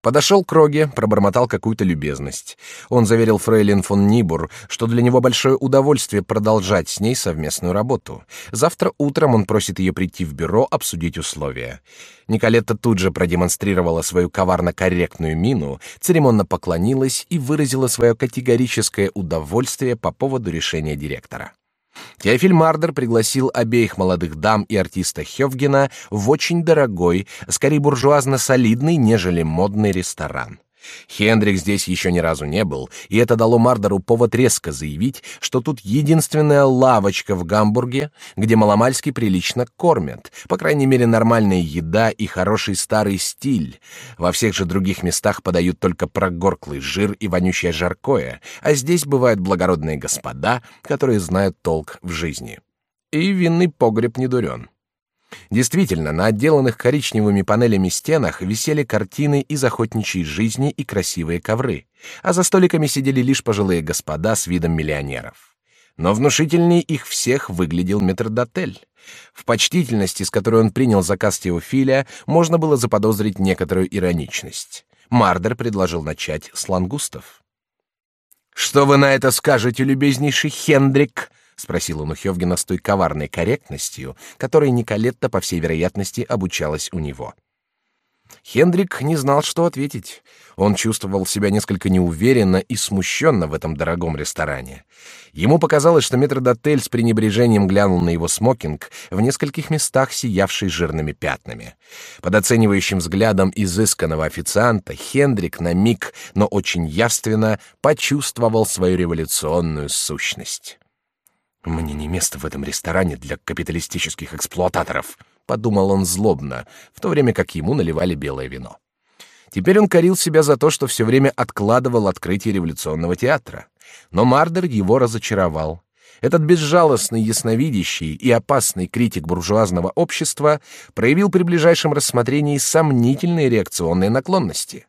Подошел к Роге, пробормотал какую-то любезность. Он заверил фрейлин фон Нибур, что для него большое удовольствие продолжать с ней совместную работу. Завтра утром он просит ее прийти в бюро обсудить условия. Николетта тут же продемонстрировала свою коварно-корректную мину, церемонно поклонилась и выразила свое категорическое удовольствие по поводу решения директора. Теофиль Мардер пригласил обеих молодых дам и артиста Хёвгена в очень дорогой, скорее буржуазно-солидный, нежели модный ресторан. Хендрик здесь еще ни разу не был, и это дало Мардеру повод резко заявить, что тут единственная лавочка в Гамбурге, где маломальски прилично кормят, по крайней мере нормальная еда и хороший старый стиль. Во всех же других местах подают только прогорклый жир и вонючее жаркое, а здесь бывают благородные господа, которые знают толк в жизни. И винный погреб не дурен. Действительно, на отделанных коричневыми панелями стенах висели картины из охотничьей жизни и красивые ковры, а за столиками сидели лишь пожилые господа с видом миллионеров. Но внушительнее их всех выглядел метрдотель. В почтительности, с которой он принял заказ Теофиля, можно было заподозрить некоторую ироничность. Мардер предложил начать с лангустов. «Что вы на это скажете, любезнейший Хендрик?» Спросил он у Хёвгена с той коварной корректностью, которой Николетта, по всей вероятности, обучалась у него. Хендрик не знал, что ответить. Он чувствовал себя несколько неуверенно и смущенно в этом дорогом ресторане. Ему показалось, что метрдотель с пренебрежением глянул на его смокинг, в нескольких местах сиявший жирными пятнами. Под оценивающим взглядом изысканного официанта Хендрик на миг, но очень явственно, почувствовал свою революционную сущность. Мне не место в этом ресторане для капиталистических эксплуататоров, подумал он злобно, в то время как ему наливали белое вино. Теперь он корил себя за то, что все время откладывал открытие революционного театра. Но Мардер его разочаровал. Этот безжалостный, ясновидящий и опасный критик буржуазного общества проявил при ближайшем рассмотрении сомнительные реакционные наклонности.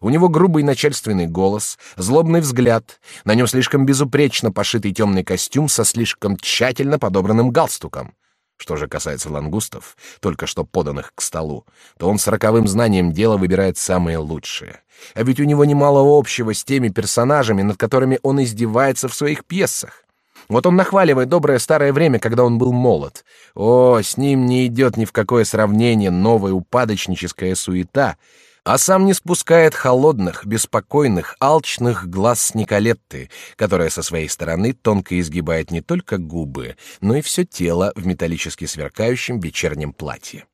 У него грубый начальственный голос, злобный взгляд, на нем слишком безупречно пошитый темный костюм со слишком тщательно подобранным галстуком. Что же касается лангустов, только что поданных к столу, то он с роковым знанием дела выбирает самые лучшие. А ведь у него немало общего с теми персонажами, над которыми он издевается в своих пьесах. Вот он нахваливает доброе старое время, когда он был молод. О, с ним не идет ни в какое сравнение новая упадочническая суета — а сам не спускает холодных, беспокойных, алчных глаз с Николетты, которая со своей стороны тонко изгибает не только губы, но и все тело в металлически сверкающем вечернем платье.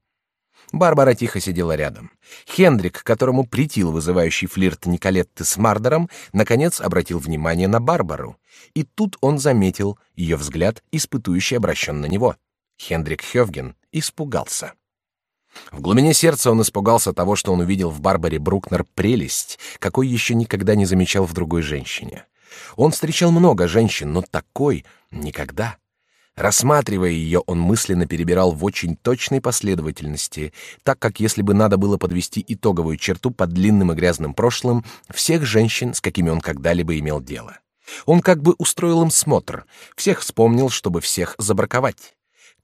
Барбара тихо сидела рядом. Хендрик, которому притил вызывающий флирт Николетты с Мардером, наконец обратил внимание на Барбару. И тут он заметил ее взгляд, испытующий обращен на него. Хендрик Хёвген испугался. В глубине сердца он испугался того, что он увидел в Барбаре Брукнер прелесть, какой еще никогда не замечал в другой женщине. Он встречал много женщин, но такой никогда. Рассматривая ее, он мысленно перебирал в очень точной последовательности, так как если бы надо было подвести итоговую черту под длинным и грязным прошлым всех женщин, с какими он когда-либо имел дело. Он как бы устроил им смотр, всех вспомнил, чтобы всех забраковать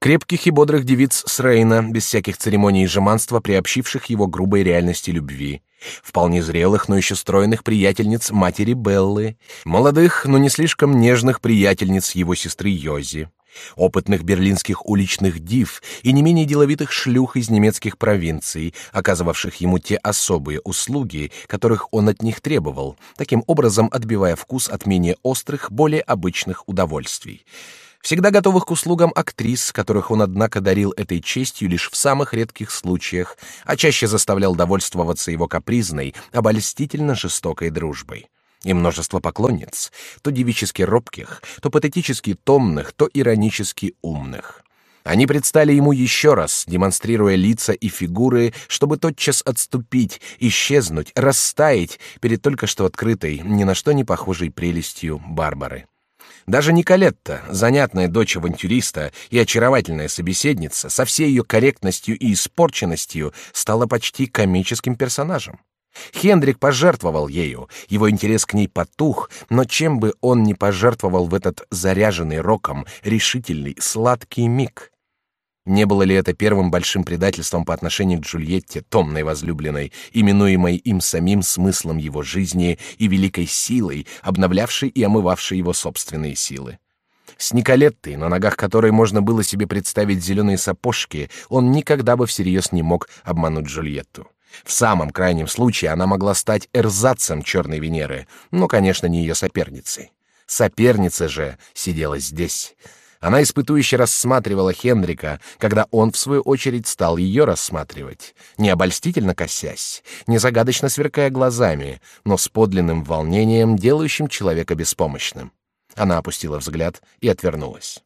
крепких и бодрых девиц с Рейна, без всяких церемоний и жеманства, приобщивших его грубой реальности любви, вполне зрелых, но еще стройных приятельниц матери Беллы, молодых, но не слишком нежных приятельниц его сестры Йози, опытных берлинских уличных див и не менее деловитых шлюх из немецких провинций, оказывавших ему те особые услуги, которых он от них требовал, таким образом отбивая вкус от менее острых, более обычных удовольствий всегда готовых к услугам актрис, которых он, однако, дарил этой честью лишь в самых редких случаях, а чаще заставлял довольствоваться его капризной, обольстительно жестокой дружбой. И множество поклонниц, то девически робких, то патетически томных, то иронически умных. Они предстали ему еще раз, демонстрируя лица и фигуры, чтобы тотчас отступить, исчезнуть, растаять перед только что открытой, ни на что не похожей прелестью Барбары. Даже Николетта, занятная дочь авантюриста и очаровательная собеседница, со всей ее корректностью и испорченностью, стала почти комическим персонажем. Хендрик пожертвовал ею, его интерес к ней потух, но чем бы он ни пожертвовал в этот заряженный роком, решительный, сладкий миг. Не было ли это первым большим предательством по отношению к Джульетте, томной возлюбленной, именуемой им самим смыслом его жизни и великой силой, обновлявшей и омывавшей его собственные силы? С Николеттой, на ногах которой можно было себе представить зеленые сапожки, он никогда бы всерьез не мог обмануть Джульетту. В самом крайнем случае она могла стать эрзацем черной Венеры, но, конечно, не ее соперницей. Соперница же сидела здесь. Она испытующе рассматривала Хендрика, когда он, в свою очередь, стал ее рассматривать, не обольстительно косясь, не загадочно сверкая глазами, но с подлинным волнением, делающим человека беспомощным. Она опустила взгляд и отвернулась.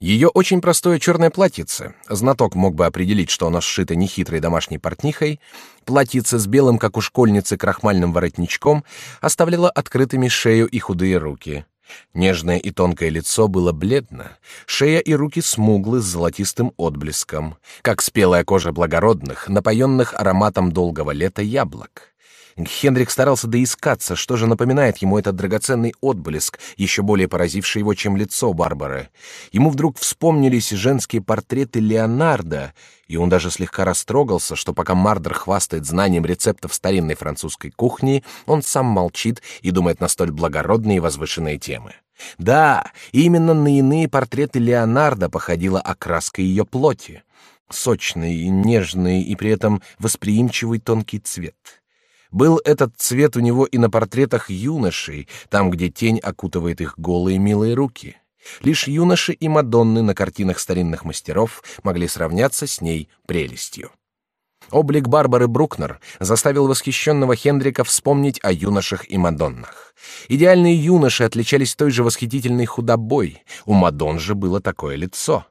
Ее очень простое черное платьице, знаток мог бы определить, что оно сшито нехитрой домашней портнихой, платьице с белым, как у школьницы, крахмальным воротничком, оставляло открытыми шею и худые руки. Нежное и тонкое лицо было бледно, шея и руки смуглы с золотистым отблеском, как спелая кожа благородных, напоенных ароматом долгого лета яблок. Хендрик старался доискаться, что же напоминает ему этот драгоценный отблеск, еще более поразивший его, чем лицо Барбары. Ему вдруг вспомнились женские портреты Леонардо, и он даже слегка растрогался, что пока Мардер хвастает знанием рецептов старинной французской кухни, он сам молчит и думает на столь благородные и возвышенные темы. Да, именно на иные портреты Леонардо походила окраска ее плоти. Сочный, нежный и при этом восприимчивый тонкий цвет — был этот цвет у него и на портретах юношей, там, где тень окутывает их голые милые руки. Лишь юноши и Мадонны на картинах старинных мастеров могли сравняться с ней прелестью. Облик Барбары Брукнер заставил восхищенного Хендрика вспомнить о юношах и Мадоннах. Идеальные юноши отличались той же восхитительной худобой, у Мадон же было такое лицо.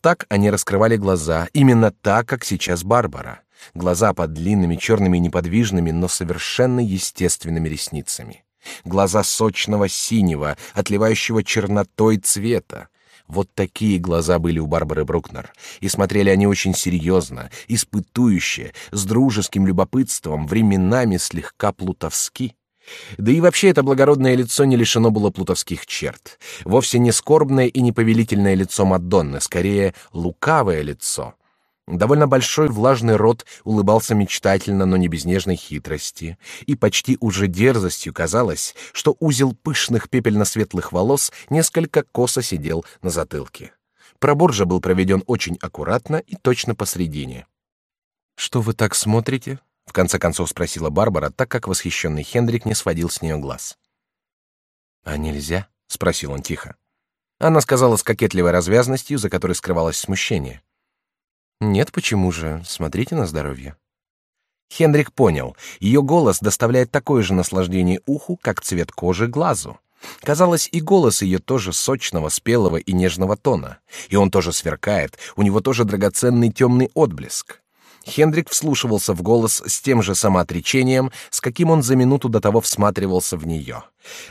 Так они раскрывали глаза, именно так, как сейчас Барбара глаза под длинными черными неподвижными, но совершенно естественными ресницами, глаза сочного синего, отливающего чернотой цвета. Вот такие глаза были у Барбары Брукнер, и смотрели они очень серьезно, испытующе, с дружеским любопытством, временами слегка плутовски. Да и вообще это благородное лицо не лишено было плутовских черт. Вовсе не скорбное и не повелительное лицо Мадонны, скорее лукавое лицо — Довольно большой влажный рот улыбался мечтательно, но не без нежной хитрости, и почти уже дерзостью казалось, что узел пышных пепельно-светлых волос несколько косо сидел на затылке. Пробор же был проведен очень аккуратно и точно посредине. «Что вы так смотрите?» — в конце концов спросила Барбара, так как восхищенный Хендрик не сводил с нее глаз. «А нельзя?» — спросил он тихо. Она сказала с кокетливой развязностью, за которой скрывалось смущение. Нет, почему же? Смотрите на здоровье. Хендрик понял, ее голос доставляет такое же наслаждение уху, как цвет кожи глазу. Казалось, и голос ее тоже сочного, спелого и нежного тона, и он тоже сверкает, у него тоже драгоценный темный отблеск. Хендрик вслушивался в голос с тем же самоотречением, с каким он за минуту до того всматривался в нее.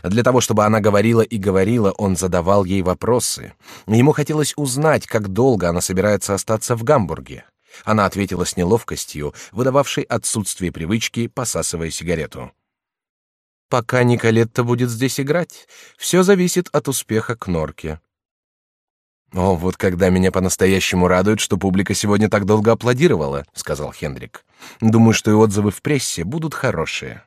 Для того, чтобы она говорила и говорила, он задавал ей вопросы. Ему хотелось узнать, как долго она собирается остаться в Гамбурге. Она ответила с неловкостью, выдававшей отсутствие привычки, посасывая сигарету. «Пока Николетта будет здесь играть, все зависит от успеха Кнорки. «О, вот когда меня по-настоящему радует, что публика сегодня так долго аплодировала», — сказал Хендрик. «Думаю, что и отзывы в прессе будут хорошие».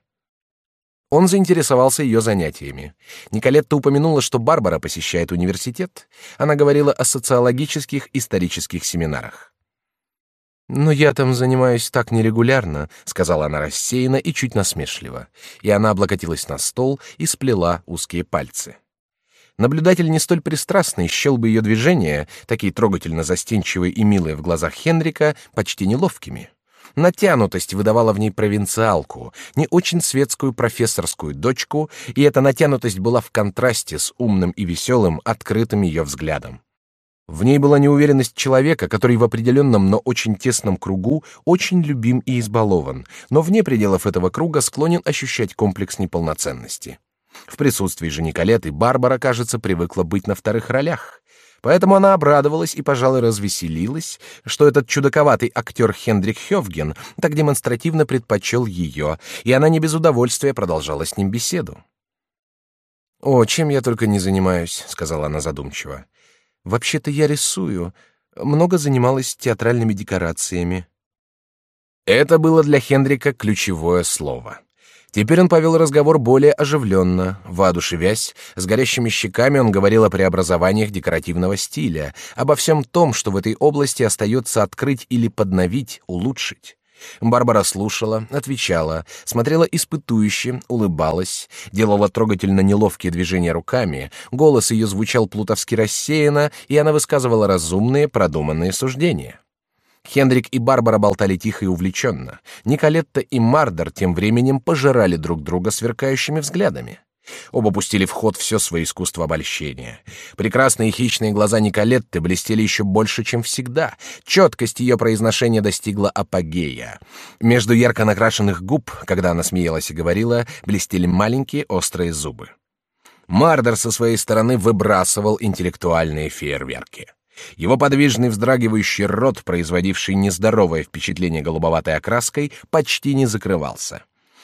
Он заинтересовался ее занятиями. Николетта упомянула, что Барбара посещает университет. Она говорила о социологических исторических семинарах. «Но я там занимаюсь так нерегулярно», — сказала она рассеянно и чуть насмешливо. И она облокотилась на стол и сплела узкие пальцы. Наблюдатель не столь пристрастный счел бы ее движения, такие трогательно застенчивые и милые в глазах Хенрика, почти неловкими. Натянутость выдавала в ней провинциалку, не очень светскую профессорскую дочку, и эта натянутость была в контрасте с умным и веселым, открытым ее взглядом. В ней была неуверенность человека, который в определенном, но очень тесном кругу очень любим и избалован, но вне пределов этого круга склонен ощущать комплекс неполноценности. В присутствии же Николеты Барбара, кажется, привыкла быть на вторых ролях. Поэтому она обрадовалась и, пожалуй, развеселилась, что этот чудаковатый актер Хендрик Хёвген так демонстративно предпочел ее, и она не без удовольствия продолжала с ним беседу. «О, чем я только не занимаюсь», — сказала она задумчиво. Вообще-то я рисую. Много занималась театральными декорациями. Это было для Хендрика ключевое слово. Теперь он повел разговор более оживленно, воодушевясь, с горящими щеками он говорил о преобразованиях декоративного стиля, обо всем том, что в этой области остается открыть или подновить, улучшить. Барбара слушала, отвечала, смотрела испытующе, улыбалась, делала трогательно неловкие движения руками, голос ее звучал плутовски рассеянно, и она высказывала разумные, продуманные суждения. Хендрик и Барбара болтали тихо и увлеченно. Николетта и Мардер тем временем пожирали друг друга сверкающими взглядами. Оба пустили в ход все свое искусство обольщения. Прекрасные хищные глаза Николетты блестели еще больше, чем всегда. Четкость ее произношения достигла апогея. Между ярко накрашенных губ, когда она смеялась и говорила, блестели маленькие острые зубы. Мардер со своей стороны выбрасывал интеллектуальные фейерверки. Его подвижный вздрагивающий рот, производивший нездоровое впечатление голубоватой окраской, почти не закрывался.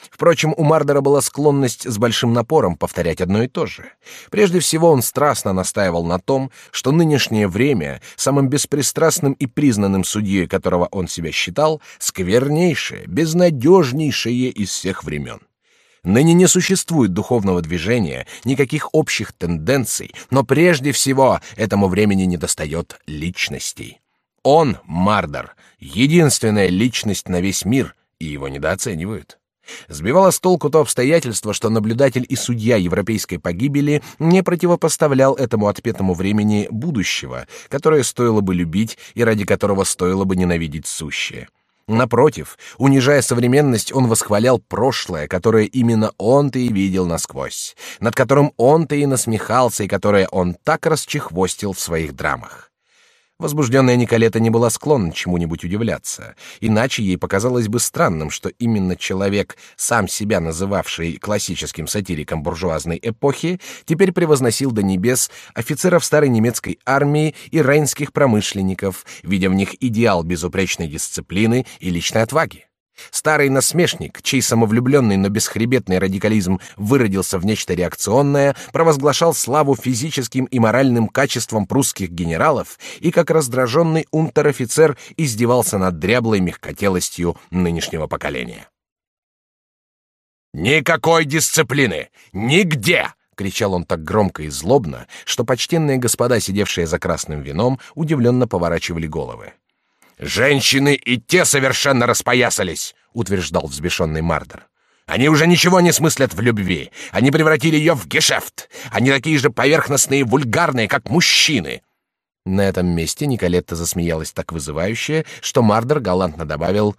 Впрочем, у Мардера была склонность с большим напором повторять одно и то же. Прежде всего, он страстно настаивал на том, что нынешнее время, самым беспристрастным и признанным судьей, которого он себя считал, сквернейшее, безнадежнейшее из всех времен. Ныне не существует духовного движения, никаких общих тенденций, но прежде всего этому времени недостает личностей. Он, Мардер, единственная личность на весь мир, и его недооценивают. Сбивало с толку то обстоятельство, что наблюдатель и судья европейской погибели не противопоставлял этому отпетому времени будущего, которое стоило бы любить и ради которого стоило бы ненавидеть сущее. Напротив, унижая современность, он восхвалял прошлое, которое именно он-то и видел насквозь, над которым он-то и насмехался и которое он так расчехвостил в своих драмах. Возбужденная Николета не была склонна чему-нибудь удивляться, иначе ей показалось бы странным, что именно человек, сам себя называвший классическим сатириком буржуазной эпохи, теперь превозносил до небес офицеров старой немецкой армии и рейнских промышленников, видя в них идеал безупречной дисциплины и личной отваги. Старый насмешник, чей самовлюбленный, но бесхребетный радикализм выродился в нечто реакционное, провозглашал славу физическим и моральным качествам прусских генералов и как раздраженный унтер-офицер издевался над дряблой мягкотелостью нынешнего поколения. «Никакой дисциплины! Нигде!» — кричал он так громко и злобно, что почтенные господа, сидевшие за красным вином, удивленно поворачивали головы. Женщины и те совершенно распоясались, утверждал взбешенный Мардер. Они уже ничего не смыслят в любви. Они превратили ее в гешефт. Они такие же поверхностные и вульгарные, как мужчины. На этом месте Николетта засмеялась так вызывающе, что Мардер галантно добавил: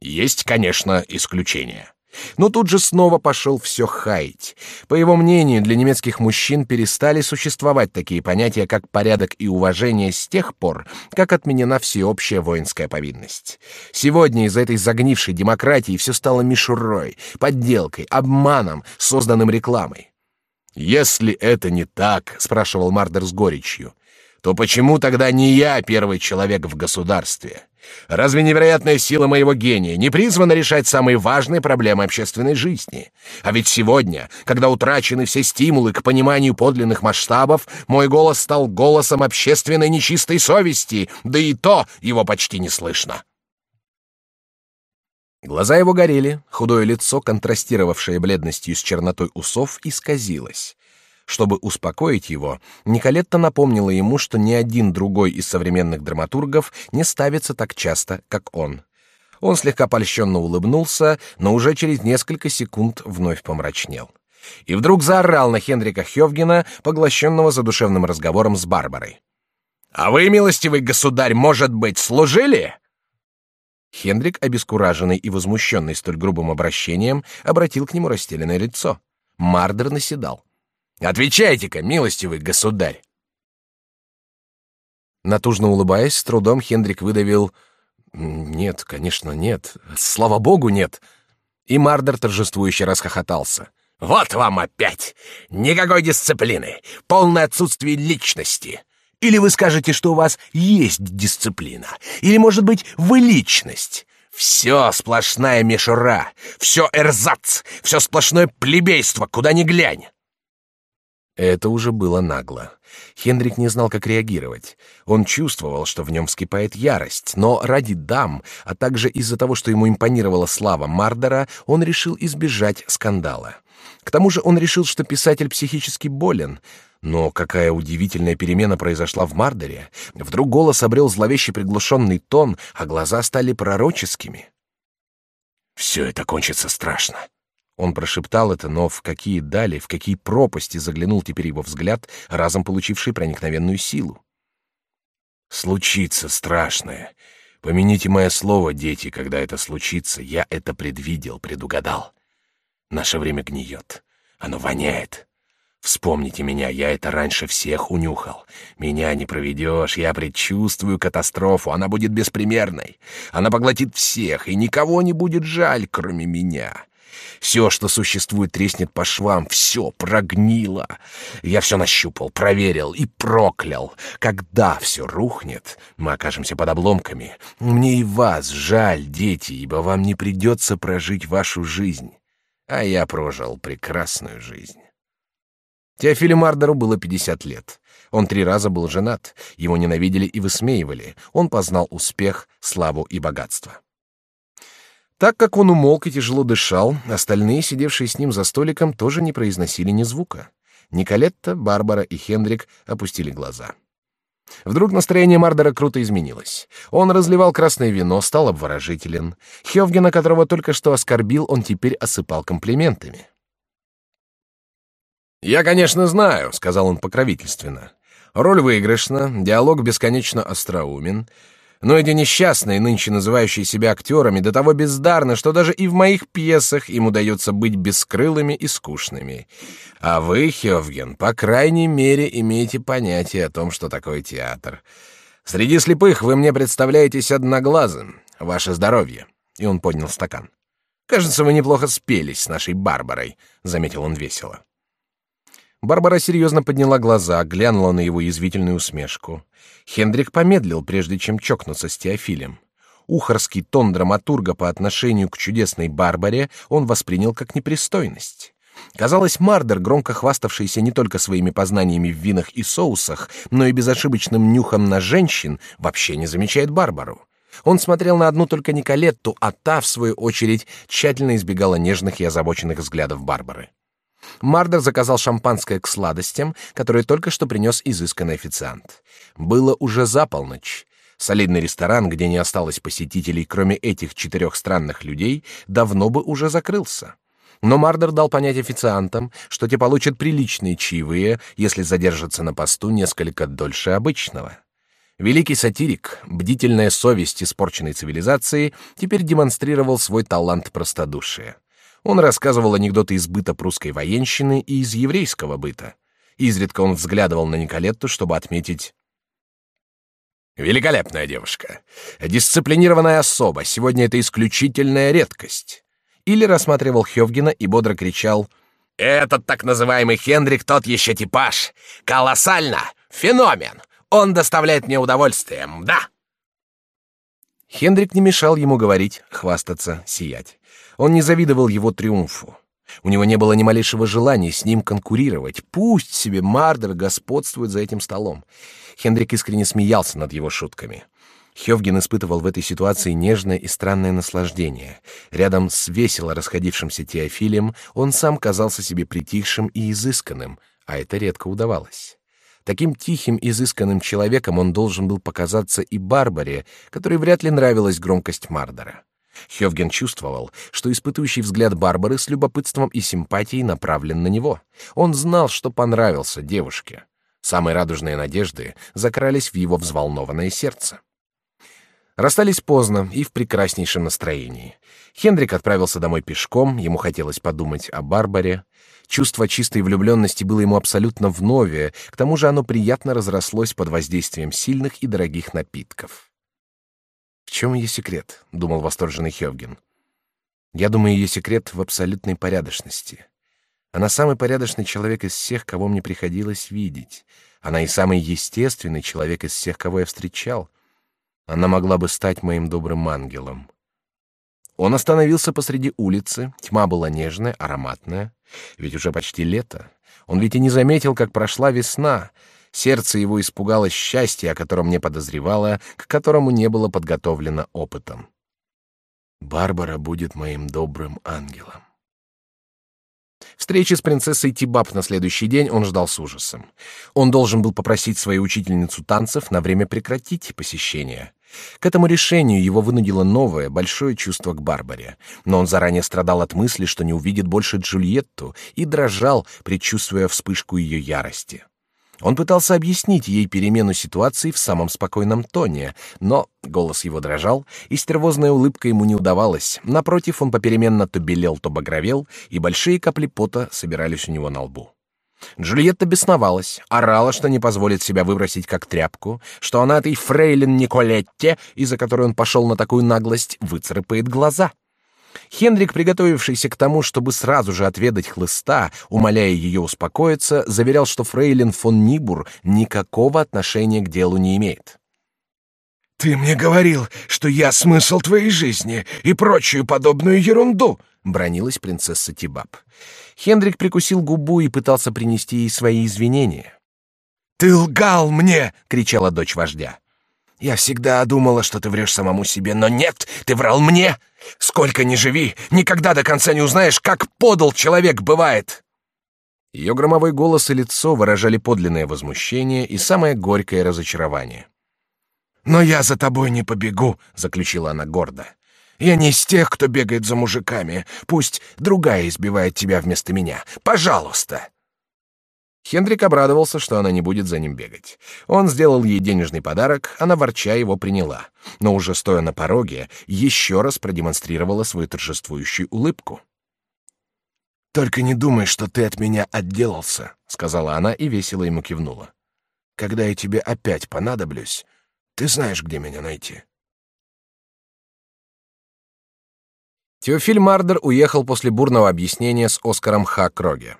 "Есть, конечно, исключения". Но тут же снова пошел все хаять. По его мнению, для немецких мужчин перестали существовать такие понятия, как порядок и уважение с тех пор, как отменена всеобщая воинская повинность. Сегодня из этой загнившей демократии все стало мишурой, подделкой, обманом, созданным рекламой. «Если это не так», — спрашивал Мардер с горечью, — «то почему тогда не я первый человек в государстве?» Разве невероятная сила моего гения не призвана решать самые важные проблемы общественной жизни? А ведь сегодня, когда утрачены все стимулы к пониманию подлинных масштабов, мой голос стал голосом общественной нечистой совести, да и то его почти не слышно. Глаза его горели, худое лицо, контрастировавшее бледностью с чернотой усов, исказилось. Чтобы успокоить его, Николетта напомнила ему, что ни один другой из современных драматургов не ставится так часто, как он. Он слегка польщенно улыбнулся, но уже через несколько секунд вновь помрачнел. И вдруг заорал на Хенрика Хёвгена, поглощенного задушевным разговором с Барбарой. «А вы, милостивый государь, может быть, служили?» Хендрик, обескураженный и возмущенный столь грубым обращением, обратил к нему растерянное лицо. Мардер наседал. Отвечайте-ка, милостивый государь. Натужно улыбаясь, с трудом Хендрик выдавил: "Нет, конечно, нет. Слава богу, нет". И Мардер торжествующе расхохотался. Вот вам опять никакой дисциплины, полное отсутствие личности. Или вы скажете, что у вас есть дисциплина, или, может быть, вы личность. Все сплошная мишура, все эрзац, все сплошное плебейство, куда ни глянь. Это уже было нагло. Хендрик не знал, как реагировать. Он чувствовал, что в нем вскипает ярость, но ради дам, а также из-за того, что ему импонировала слава Мардера, он решил избежать скандала. К тому же он решил, что писатель психически болен. Но какая удивительная перемена произошла в Мардере. Вдруг голос обрел зловещий приглушенный тон, а глаза стали пророческими. «Все это кончится страшно», он прошептал это, но в какие дали, в какие пропасти заглянул теперь его взгляд, разом получивший проникновенную силу. «Случится страшное. Помяните мое слово, дети, когда это случится. Я это предвидел, предугадал. Наше время гниет. Оно воняет. Вспомните меня, я это раньше всех унюхал. Меня не проведешь, я предчувствую катастрофу, она будет беспримерной. Она поглотит всех, и никого не будет жаль, кроме меня. Все, что существует, треснет по швам, все прогнило. Я все нащупал, проверил и проклял. Когда все рухнет, мы окажемся под обломками. Мне и вас жаль, дети, ибо вам не придется прожить вашу жизнь. А я прожил прекрасную жизнь. Теофилю Мардеру было 50 лет. Он три раза был женат, его ненавидели и высмеивали. Он познал успех, славу и богатство. Так как он умолк и тяжело дышал, остальные, сидевшие с ним за столиком, тоже не произносили ни звука. Николетта, Барбара и Хендрик опустили глаза. Вдруг настроение Мардера круто изменилось. Он разливал красное вино, стал обворожителен. Хёвгена, которого только что оскорбил, он теперь осыпал комплиментами. «Я, конечно, знаю», — сказал он покровительственно. «Роль выигрышна, диалог бесконечно остроумен, но эти несчастные, нынче называющие себя актерами, до того бездарны, что даже и в моих пьесах им удается быть бескрылыми и скучными. А вы, Хевген, по крайней мере, имеете понятие о том, что такое театр. Среди слепых вы мне представляетесь одноглазым. Ваше здоровье. И он поднял стакан. Кажется, вы неплохо спелись с нашей Барбарой, заметил он весело. Барбара серьезно подняла глаза, глянула на его язвительную усмешку. Хендрик помедлил, прежде чем чокнуться с Теофилем. Ухарский тон драматурга по отношению к чудесной Барбаре он воспринял как непристойность. Казалось, Мардер, громко хваставшийся не только своими познаниями в винах и соусах, но и безошибочным нюхом на женщин, вообще не замечает Барбару. Он смотрел на одну только Николетту, а та, в свою очередь, тщательно избегала нежных и озабоченных взглядов Барбары. Мардер заказал шампанское к сладостям, которые только что принес изысканный официант. Было уже за полночь. Солидный ресторан, где не осталось посетителей, кроме этих четырех странных людей, давно бы уже закрылся. Но Мардер дал понять официантам, что те получат приличные чаевые, если задержатся на посту несколько дольше обычного. Великий сатирик, бдительная совесть испорченной цивилизации, теперь демонстрировал свой талант простодушия. Он рассказывал анекдоты из быта прусской военщины и из еврейского быта. Изредка он взглядывал на Николетту, чтобы отметить Великолепная девушка. Дисциплинированная особа. Сегодня это исключительная редкость. Или рассматривал Хёвгена и бодро кричал «Этот так называемый Хендрик тот еще типаж. Колоссально! Феномен! Он доставляет мне удовольствие, да!» Хендрик не мешал ему говорить, хвастаться, сиять. Он не завидовал его триумфу. У него не было ни малейшего желания с ним конкурировать. Пусть себе Мардер господствует за этим столом. Хендрик искренне смеялся над его шутками. Хёвген испытывал в этой ситуации нежное и странное наслаждение. Рядом с весело расходившимся Теофилем он сам казался себе притихшим и изысканным, а это редко удавалось. Таким тихим, изысканным человеком он должен был показаться и Барбаре, которой вряд ли нравилась громкость Мардера. Хёвген чувствовал, что испытующий взгляд Барбары с любопытством и симпатией направлен на него. Он знал, что понравился девушке. Самые радужные надежды закрались в его взволнованное сердце. Расстались поздно и в прекраснейшем настроении. Хендрик отправился домой пешком, ему хотелось подумать о Барбаре. Чувство чистой влюбленности было ему абсолютно вновь, к тому же оно приятно разрослось под воздействием сильных и дорогих напитков. В чем ее секрет? думал восторженный Хевген. Я думаю, ее секрет в абсолютной порядочности. Она самый порядочный человек из всех, кого мне приходилось видеть. Она и самый естественный человек из всех, кого я встречал. Она могла бы стать моим добрым ангелом. Он остановился посреди улицы, тьма была нежная, ароматная, ведь уже почти лето. Он ведь и не заметил, как прошла весна. Сердце его испугалось счастья, о котором не подозревало, к которому не было подготовлено опытом. Барбара будет моим добрым ангелом. Встречи с принцессой Тибаб на следующий день он ждал с ужасом. Он должен был попросить свою учительницу танцев на время прекратить посещение. К этому решению его вынудило новое, большое чувство к Барбаре, но он заранее страдал от мысли, что не увидит больше Джульетту, и дрожал, предчувствуя вспышку ее ярости. Он пытался объяснить ей перемену ситуации в самом спокойном тоне, но голос его дрожал, и стервозная улыбка ему не удавалась. Напротив, он попеременно то белел, то багровел, и большие капли пота собирались у него на лбу. Джульетта бесновалась, орала, что не позволит себя выбросить как тряпку, что она этой фрейлин Николетте, из-за которой он пошел на такую наглость, выцарапает глаза. Хендрик, приготовившийся к тому, чтобы сразу же отведать хлыста, умоляя ее успокоиться, заверял, что фрейлин фон Нибур никакого отношения к делу не имеет. «Ты мне говорил, что я смысл твоей жизни и прочую подобную ерунду!» — бронилась принцесса Тибаб. Хендрик прикусил губу и пытался принести ей свои извинения. «Ты лгал мне!» — кричала дочь вождя. «Я всегда думала, что ты врешь самому себе, но нет, ты врал мне! Сколько ни живи, никогда до конца не узнаешь, как подал человек бывает!» Ее громовой голос и лицо выражали подлинное возмущение и самое горькое разочарование. «Но я за тобой не побегу», — заключила она гордо. «Я не из тех, кто бегает за мужиками. Пусть другая избивает тебя вместо меня. Пожалуйста!» Хендрик обрадовался, что она не будет за ним бегать. Он сделал ей денежный подарок, она ворча его приняла, но уже стоя на пороге, еще раз продемонстрировала свою торжествующую улыбку. «Только не думай, что ты от меня отделался», — сказала она и весело ему кивнула. «Когда я тебе опять понадоблюсь, ты знаешь, где меня найти». Теофиль Мардер уехал после бурного объяснения с Оскаром Ха Кроге.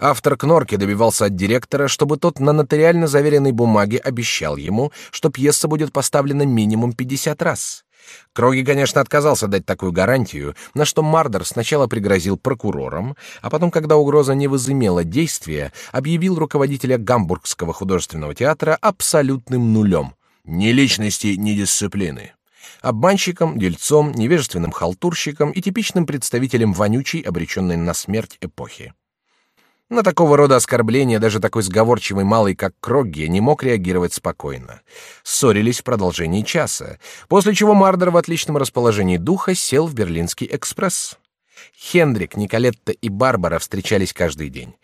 Автор Кнорки добивался от директора, чтобы тот на нотариально заверенной бумаге обещал ему, что пьеса будет поставлена минимум 50 раз. Кроги, конечно, отказался дать такую гарантию, на что Мардер сначала пригрозил прокурором, а потом, когда угроза не возымела действия, объявил руководителя Гамбургского художественного театра абсолютным нулем. Ни личности, ни дисциплины. Обманщиком, дельцом, невежественным халтурщиком и типичным представителем вонючей, обреченной на смерть эпохи. На такого рода оскорбления даже такой сговорчивый малый, как Крогге, не мог реагировать спокойно. Ссорились в продолжении часа, после чего Мардер в отличном расположении духа сел в Берлинский экспресс. Хендрик, Николетта и Барбара встречались каждый день.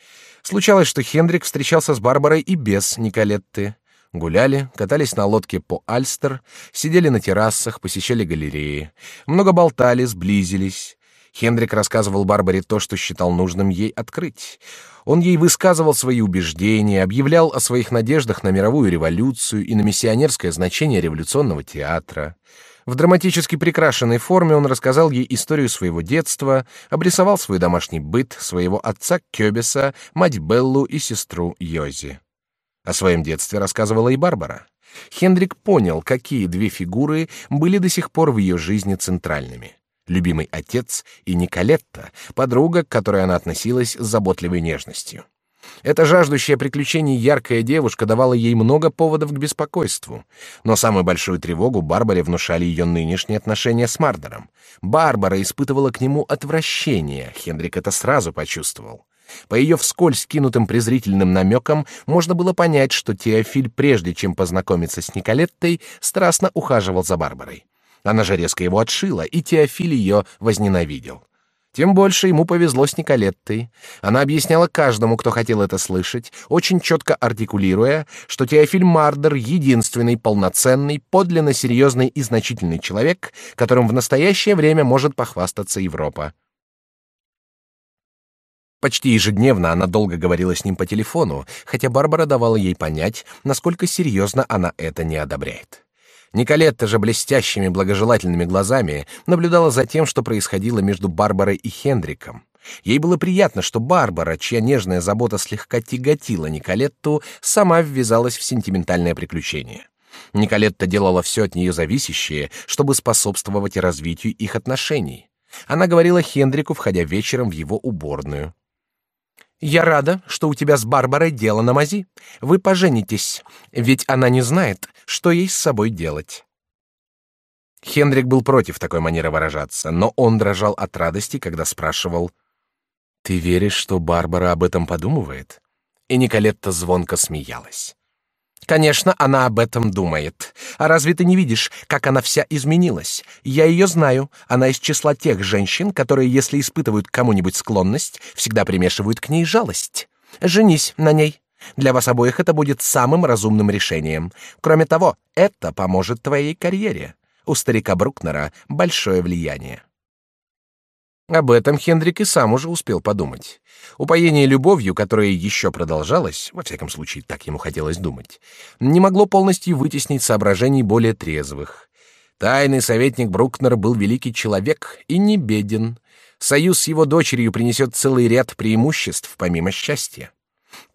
Случалось, что Хендрик встречался с Барбарой и без Николетты. Гуляли, катались на лодке по Альстер, сидели на террасах, посещали галереи. Много болтали, сблизились. Хендрик рассказывал Барбаре то, что считал нужным ей открыть. Он ей высказывал свои убеждения, объявлял о своих надеждах на мировую революцию и на миссионерское значение революционного театра. В драматически прикрашенной форме он рассказал ей историю своего детства, обрисовал свой домашний быт, своего отца Кёбеса, мать Беллу и сестру Йози. О своем детстве рассказывала и Барбара. Хендрик понял, какие две фигуры были до сих пор в ее жизни центральными любимый отец, и Николетта, подруга, к которой она относилась с заботливой нежностью. Эта жаждущая приключений яркая девушка давала ей много поводов к беспокойству, но самую большую тревогу Барбаре внушали ее нынешние отношения с Мардером. Барбара испытывала к нему отвращение, Хендрик это сразу почувствовал. По ее вскользь кинутым презрительным намекам можно было понять, что Теофиль, прежде чем познакомиться с Николеттой, страстно ухаживал за Барбарой. Она же резко его отшила, и Теофиль ее возненавидел. Тем больше ему повезло с Николеттой. Она объясняла каждому, кто хотел это слышать, очень четко артикулируя, что Теофиль Мардер — единственный полноценный, подлинно серьезный и значительный человек, которым в настоящее время может похвастаться Европа. Почти ежедневно она долго говорила с ним по телефону, хотя Барбара давала ей понять, насколько серьезно она это не одобряет. Николетта же блестящими благожелательными глазами наблюдала за тем, что происходило между Барбарой и Хендриком. Ей было приятно, что Барбара, чья нежная забота слегка тяготила Николетту, сама ввязалась в сентиментальное приключение. Николетта делала все от нее зависящее, чтобы способствовать развитию их отношений. Она говорила Хендрику, входя вечером в его уборную. «Я рада, что у тебя с Барбарой дело на мази. Вы поженитесь, ведь она не знает, что ей с собой делать». Хендрик был против такой манеры выражаться, но он дрожал от радости, когда спрашивал «Ты веришь, что Барбара об этом подумывает?» И Николетта звонко смеялась. Конечно, она об этом думает. А разве ты не видишь, как она вся изменилась? Я ее знаю. Она из числа тех женщин, которые, если испытывают к кому-нибудь склонность, всегда примешивают к ней жалость. Женись на ней. Для вас обоих это будет самым разумным решением. Кроме того, это поможет твоей карьере. У старика Брукнера большое влияние. Об этом Хендрик и сам уже успел подумать. Упоение любовью, которое еще продолжалось, во всяком случае, так ему хотелось думать, не могло полностью вытеснить соображений более трезвых. Тайный советник Брукнер был великий человек и не беден. Союз с его дочерью принесет целый ряд преимуществ помимо счастья.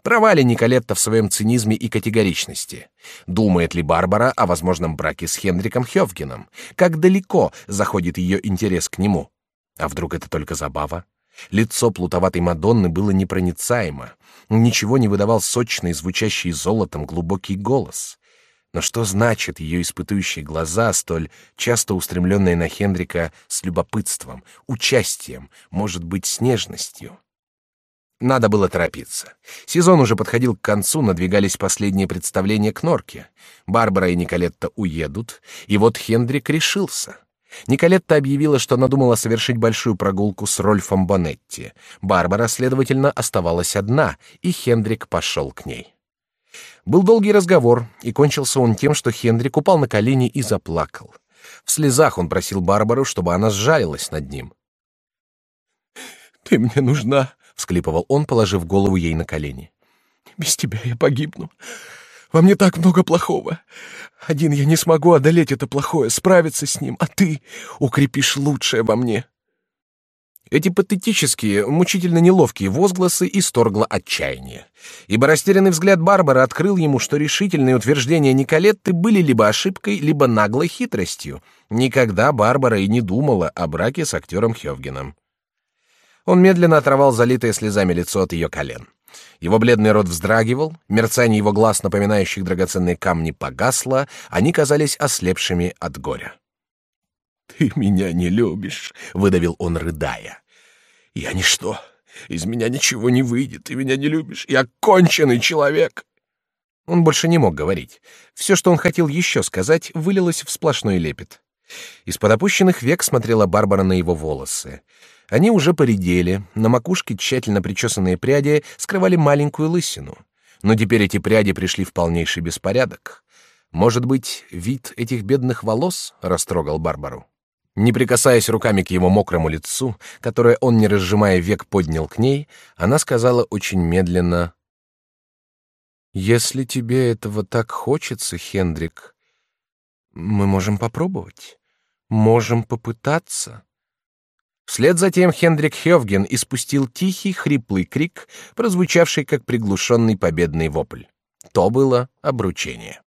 Права ли Николетта в своем цинизме и категоричности? Думает ли Барбара о возможном браке с Хендриком Хёвгеном? Как далеко заходит ее интерес к нему? А вдруг это только забава? Лицо плутоватой Мадонны было непроницаемо. Ничего не выдавал сочный, звучащий золотом глубокий голос. Но что значит ее испытующие глаза, столь часто устремленные на Хендрика с любопытством, участием, может быть, с нежностью? Надо было торопиться. Сезон уже подходил к концу, надвигались последние представления к Норке. Барбара и Николетта уедут, и вот Хендрик решился. Николетта объявила, что надумала совершить большую прогулку с Рольфом Бонетти. Барбара, следовательно, оставалась одна, и Хендрик пошел к ней. Был долгий разговор, и кончился он тем, что Хендрик упал на колени и заплакал. В слезах он просил Барбару, чтобы она сжалилась над ним. «Ты мне нужна», — всклипывал он, положив голову ей на колени. «Без тебя я погибну. Во мне так много плохого. Один я не смогу одолеть это плохое, справиться с ним, а ты укрепишь лучшее во мне. Эти патетические, мучительно неловкие возгласы исторгло отчаяние, ибо растерянный взгляд Барбары открыл ему, что решительные утверждения Николетты были либо ошибкой, либо наглой хитростью. Никогда Барбара и не думала о браке с актером Хёвгеном. Он медленно оторвал залитое слезами лицо от ее колен. Его бледный рот вздрагивал, мерцание его глаз, напоминающих драгоценные камни, погасло, они казались ослепшими от горя. «Ты меня не любишь», — выдавил он, рыдая. «Я ничто. Из меня ничего не выйдет. Ты меня не любишь. Я конченый человек». Он больше не мог говорить. Все, что он хотел еще сказать, вылилось в сплошной лепет. Из-под опущенных век смотрела Барбара на его волосы. Они уже поредели, на макушке тщательно причесанные пряди скрывали маленькую лысину. Но теперь эти пряди пришли в полнейший беспорядок. Может быть, вид этих бедных волос растрогал Барбару? Не прикасаясь руками к его мокрому лицу, которое он, не разжимая век, поднял к ней, она сказала очень медленно: "Если тебе этого так хочется, Хендрик, мы можем попробовать, можем попытаться". Вслед за тем Хендрик Хёвген испустил тихий хриплый крик, прозвучавший как приглушенный победный вопль. То было обручение.